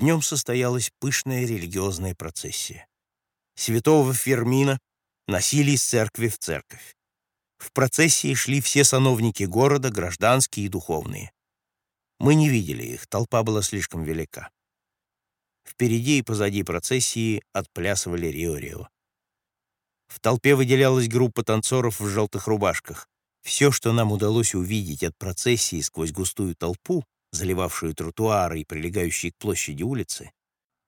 Днем состоялась пышная религиозная процессия. Святого Фермина носили из церкви в церковь. В процессии шли все сановники города, гражданские и духовные. Мы не видели их, толпа была слишком велика. Впереди и позади процессии отплясывали Рио-Рио. В толпе выделялась группа танцоров в желтых рубашках. Все, что нам удалось увидеть от процессии сквозь густую толпу, заливавшую тротуары и прилегающие к площади улицы,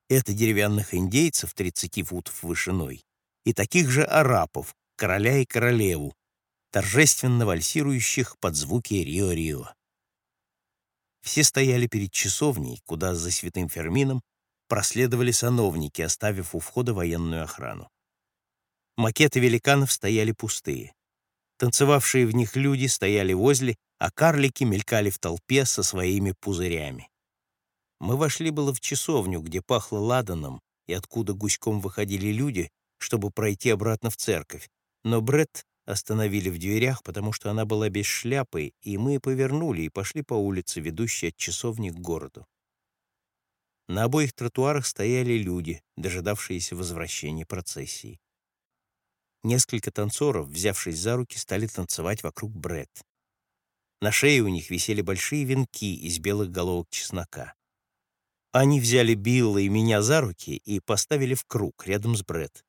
это деревянных индейцев 30 футов вышиной и таких же арапов, короля и королеву, торжественно вальсирующих под звуки Рио-Рио. Все стояли перед часовней, куда за святым Фермином проследовали сановники, оставив у входа военную охрану. Макеты великанов стояли пустые. Танцевавшие в них люди стояли возле, а карлики мелькали в толпе со своими пузырями. Мы вошли было в часовню, где пахло ладаном, и откуда гуськом выходили люди, чтобы пройти обратно в церковь, но Бред остановили в дверях, потому что она была без шляпы, и мы повернули и пошли по улице, ведущей от часовни к городу. На обоих тротуарах стояли люди, дожидавшиеся возвращения процессии. Несколько танцоров, взявшись за руки, стали танцевать вокруг Бред. На шее у них висели большие венки из белых головок чеснока. Они взяли Билла и меня за руки и поставили в круг рядом с Бред.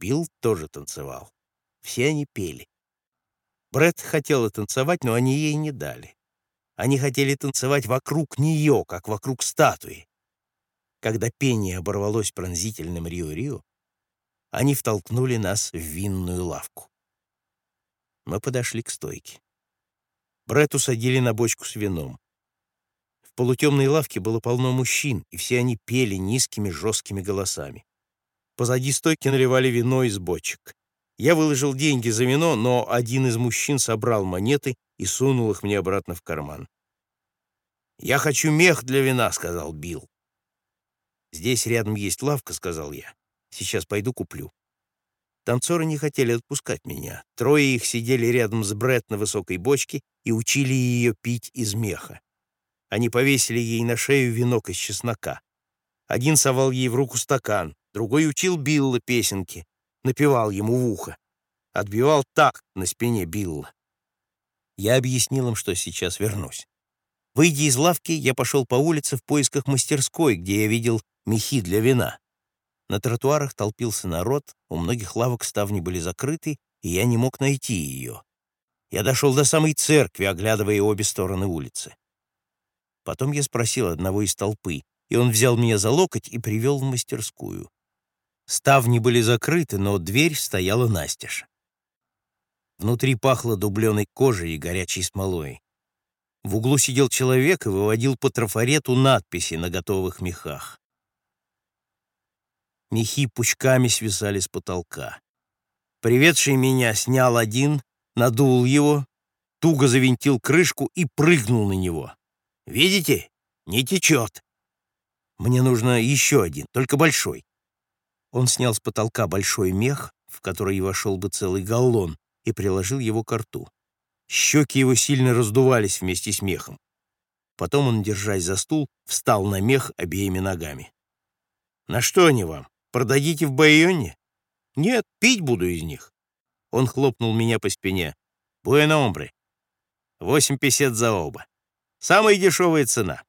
Билл тоже танцевал. Все они пели. Бред хотела танцевать, но они ей не дали. Они хотели танцевать вокруг нее, как вокруг статуи. Когда пение оборвалось пронзительным Рио-Рио, они втолкнули нас в винную лавку. Мы подошли к стойке. Бред усадили на бочку с вином полутемной лавке было полно мужчин, и все они пели низкими жесткими голосами. Позади стойки наливали вино из бочек. Я выложил деньги за вино, но один из мужчин собрал монеты и сунул их мне обратно в карман. «Я хочу мех для вина», — сказал Билл. «Здесь рядом есть лавка», — сказал я. «Сейчас пойду куплю». Танцоры не хотели отпускать меня. Трое их сидели рядом с Бред на высокой бочке и учили ее пить из меха. Они повесили ей на шею венок из чеснока. Один совал ей в руку стакан, другой учил Билла песенки, напевал ему в ухо. Отбивал так на спине Билла. Я объяснил им, что сейчас вернусь. Выйдя из лавки, я пошел по улице в поисках мастерской, где я видел мехи для вина. На тротуарах толпился народ, у многих лавок ставни были закрыты, и я не мог найти ее. Я дошел до самой церкви, оглядывая обе стороны улицы. Потом я спросил одного из толпы, и он взял меня за локоть и привел в мастерскую. Ставни были закрыты, но дверь стояла настежь. Внутри пахло дубленой кожей и горячей смолой. В углу сидел человек и выводил по трафарету надписи на готовых мехах. Мехи пучками свисали с потолка. Приведший меня снял один, надул его, туго завинтил крышку и прыгнул на него. Видите? Не течет. Мне нужно еще один, только большой. Он снял с потолка большой мех, в который вошел бы целый галлон, и приложил его к рту. Щеки его сильно раздувались вместе с мехом. Потом он, держась за стул, встал на мех обеими ногами. «На что они вам? Продадите в Байоне?» «Нет, пить буду из них». Он хлопнул меня по спине. «Буэномбре. Восемь песет за оба». Самая дешевая цена.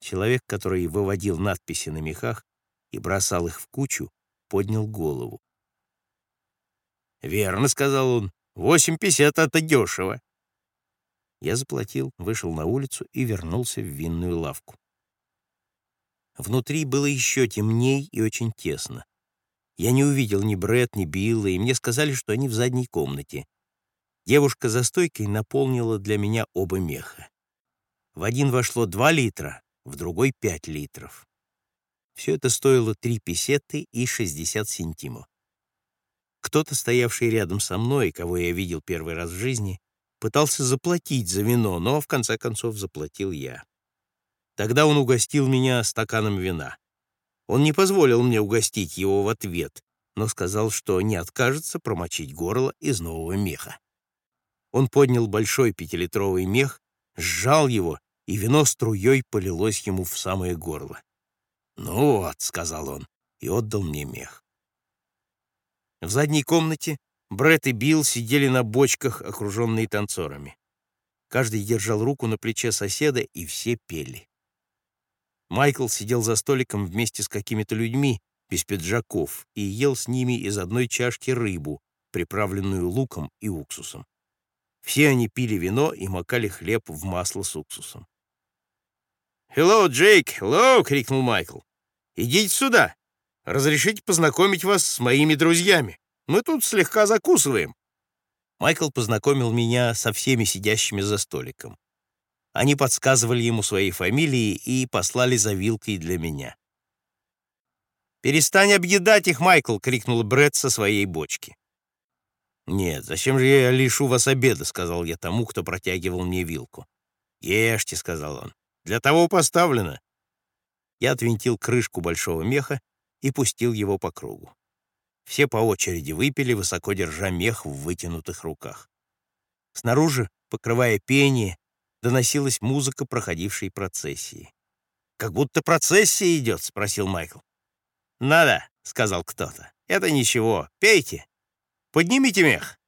Человек, который выводил надписи на мехах и бросал их в кучу, поднял голову. «Верно», — сказал он, — «восемь пятьдесят — это дешево». Я заплатил, вышел на улицу и вернулся в винную лавку. Внутри было еще темней и очень тесно. Я не увидел ни Брэд, ни Билла, и мне сказали, что они в задней комнате. Девушка за стойкой наполнила для меня оба меха. В один вошло 2 литра, в другой 5 литров. Все это стоило 3 песеты и 60 сентимов. Кто-то, стоявший рядом со мной, кого я видел первый раз в жизни, пытался заплатить за вино, но в конце концов заплатил я. Тогда он угостил меня стаканом вина. Он не позволил мне угостить его в ответ, но сказал, что не откажется промочить горло из нового меха. Он поднял большой пятилитровый мех сжал его, и вино струей полилось ему в самое горло. «Ну вот», — сказал он, и отдал мне мех. В задней комнате Брэд и Билл сидели на бочках, окруженные танцорами. Каждый держал руку на плече соседа, и все пели. Майкл сидел за столиком вместе с какими-то людьми, без пиджаков, и ел с ними из одной чашки рыбу, приправленную луком и уксусом. Все они пили вино и макали хлеб в масло с уксусом. «Hello, Джейк! Hello!» — крикнул Майкл. «Идите сюда! Разрешите познакомить вас с моими друзьями. Мы тут слегка закусываем». Майкл познакомил меня со всеми сидящими за столиком. Они подсказывали ему свои фамилии и послали за вилкой для меня. «Перестань объедать их, Майкл!» — крикнул Брэд со своей бочки. «Нет, зачем же я лишу вас обеда?» — сказал я тому, кто протягивал мне вилку. «Ешьте», — сказал он. «Для того поставлено». Я отвинтил крышку большого меха и пустил его по кругу. Все по очереди выпили, высоко держа мех в вытянутых руках. Снаружи, покрывая пение, доносилась музыка проходившей процессии. «Как будто процессия идет», — спросил Майкл. «Надо», — сказал кто-то. «Это ничего. Пейте. Поднимите мех».